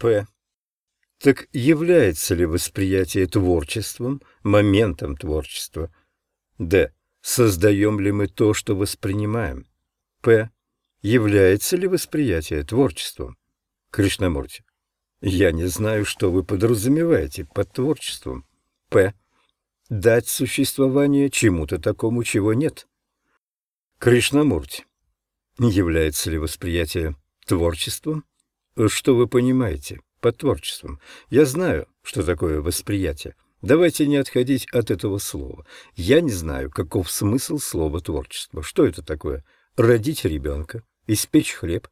П. Так является ли восприятие творчеством, моментом творчества? Д. Создаем ли мы то, что воспринимаем? П. Является ли восприятие творчеством? Кришнамурти. Я не знаю, что вы подразумеваете под творчеством. П. Дать существование чему-то такому, чего нет. Кришнамурти. Является ли восприятие творчеством? Что вы понимаете под творчеством? Я знаю, что такое восприятие. Давайте не отходить от этого слова. Я не знаю, каков смысл слова «творчество». Что это такое? Родить ребенка? Испечь хлеб?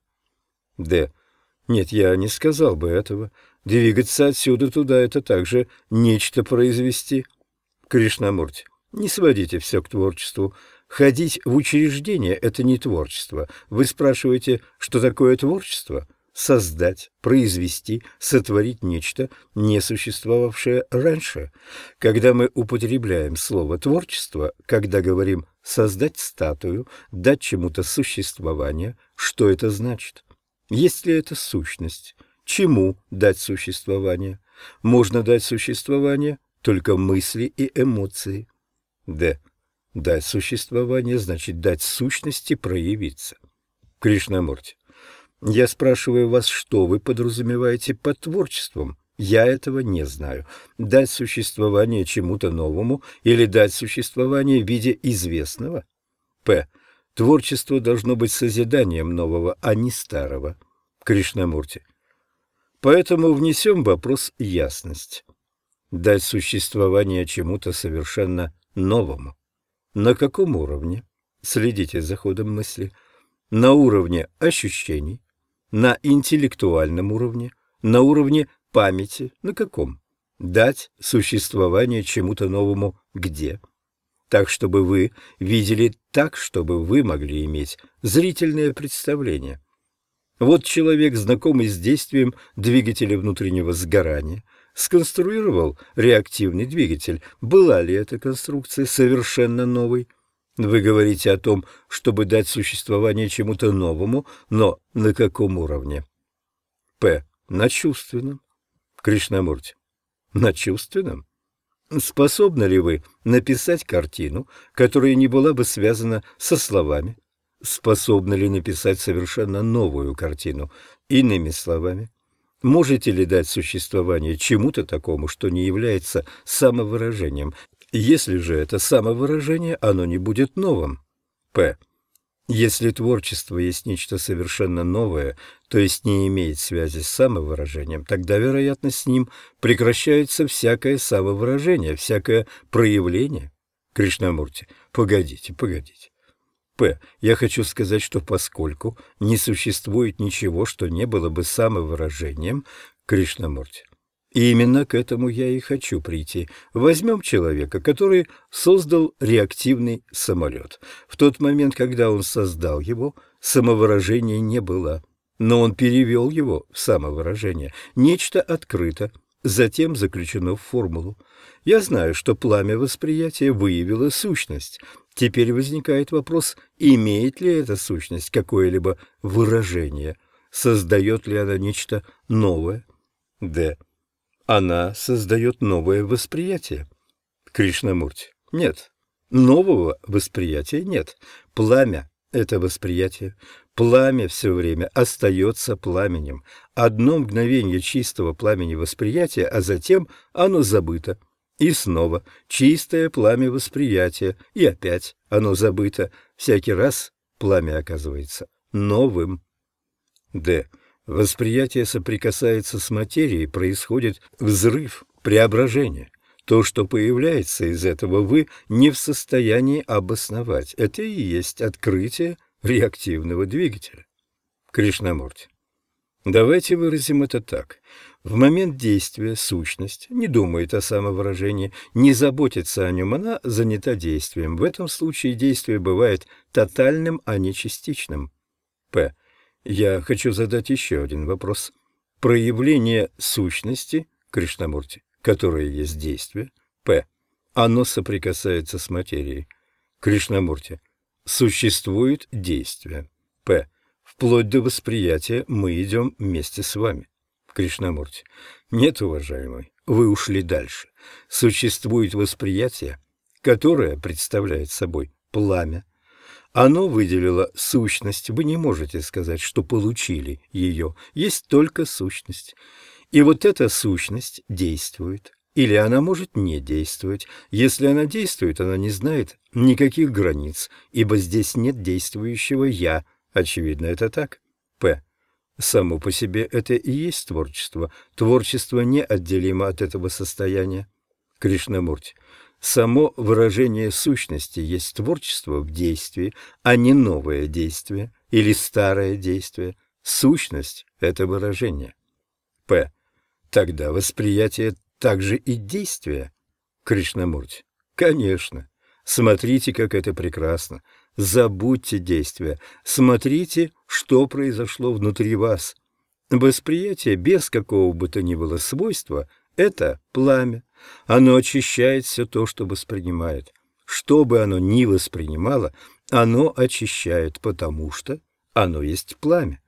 Д. Нет, я не сказал бы этого. Двигаться отсюда туда — это также нечто произвести. Кришнамурти, не сводите все к творчеству. Ходить в учреждение — это не творчество. Вы спрашиваете, что такое творчество? Создать, произвести, сотворить нечто, не существовавшее раньше. Когда мы употребляем слово «творчество», когда говорим «создать статую», «дать чему-то существование», что это значит? Есть ли это сущность? Чему дать существование? Можно дать существование только мысли и эмоции. Д. Дать существование значит дать сущности проявиться. Кришнамурти, я спрашиваю вас, что вы подразумеваете под творчеством? Я этого не знаю. Дать существование чему-то новому или дать существование в виде известного? П. Творчество должно быть созиданием нового, а не старого. Кришнамурти. Поэтому внесем вопрос ясность. Дать существование чему-то совершенно новому. На каком уровне? Следите за ходом мысли. На уровне ощущений, на интеллектуальном уровне, на уровне памяти. На каком? Дать существование чему-то новому где? Так, чтобы вы видели так, чтобы вы могли иметь зрительное представление. Вот человек, знакомый с действием двигателя внутреннего сгорания – сконструировал реактивный двигатель. Была ли эта конструкция совершенно новой? Вы говорите о том, чтобы дать существование чему-то новому, но на каком уровне? П. На чувственном. Кришнамурти. На чувственном? Способны ли вы написать картину, которая не была бы связана со словами? Способны ли написать совершенно новую картину, иными словами? Можете ли дать существование чему-то такому, что не является самовыражением? Если же это самовыражение, оно не будет новым. П. Если творчество есть нечто совершенно новое, то есть не имеет связи с самовыражением, тогда, вероятно, с ним прекращается всякое самовыражение, всякое проявление. Кришнамурти, погодите, погодите. П. Я хочу сказать, что поскольку не существует ничего, что не было бы самовыражением Кришнамурти, именно к этому я и хочу прийти. Возьмем человека, который создал реактивный самолет. В тот момент, когда он создал его, самовыражения не было. Но он перевел его в самовыражение. Нечто открыто, затем заключено в формулу. Я знаю, что пламя восприятия выявило сущность, Теперь возникает вопрос, имеет ли эта сущность какое-либо выражение, создает ли она нечто новое? Д. Она создает новое восприятие. Кришнамурти. Нет. Нового восприятия нет. Пламя — это восприятие. Пламя все время остается пламенем. Одно мгновение чистого пламени восприятия, а затем оно забыто. И снова чистое пламя восприятия, и опять оно забыто. Всякий раз пламя оказывается новым. Д. Восприятие соприкасается с материей, происходит взрыв, преображение. То, что появляется из этого, вы не в состоянии обосновать. Это и есть открытие реактивного двигателя. Кришнамурти. Давайте выразим это так. В момент действия сущность не думает о самовыражении, не заботится о нем, она занята действием. В этом случае действие бывает тотальным, а не частичным. П. Я хочу задать еще один вопрос. Проявление сущности, Кришнамурти, которое есть действие, П. Оно соприкасается с материей. Кришнамурти. Существует действие. П. Вплоть до восприятия мы идем вместе с вами. Кришнамурти. Нет, уважаемый, вы ушли дальше. Существует восприятие, которое представляет собой пламя. Оно выделило сущность. Вы не можете сказать, что получили ее. Есть только сущность. И вот эта сущность действует. Или она может не действовать. Если она действует, она не знает никаких границ, ибо здесь нет действующего «я». Очевидно, это так. П. Само по себе это и есть творчество. Творчество неотделимо от этого состояния. Кришнамурти. Само выражение сущности есть творчество в действии, а не новое действие или старое действие. Сущность – это выражение. П. Тогда восприятие также и действие. Кришнамурти. Конечно. Смотрите, как это прекрасно. Забудьте действия. Смотрите, что произошло внутри вас. Восприятие без какого бы то ни было свойства – это пламя. Оно очищает все то, что воспринимает. Что бы оно ни воспринимало, оно очищает, потому что оно есть пламя.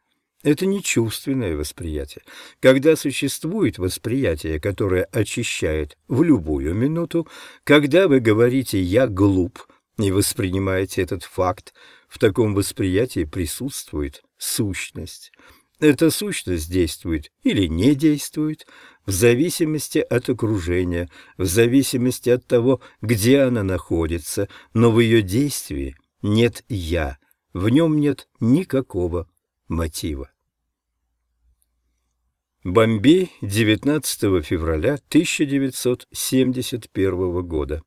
Это не чувственное восприятие. Когда существует восприятие, которое очищает в любую минуту, когда вы говорите «я глуп» и воспринимаете этот факт, в таком восприятии присутствует сущность. Эта сущность действует или не действует в зависимости от окружения, в зависимости от того, где она находится, но в ее действии нет «я», в нем нет никакого мотива. Бомбей, 19 февраля 1971 года.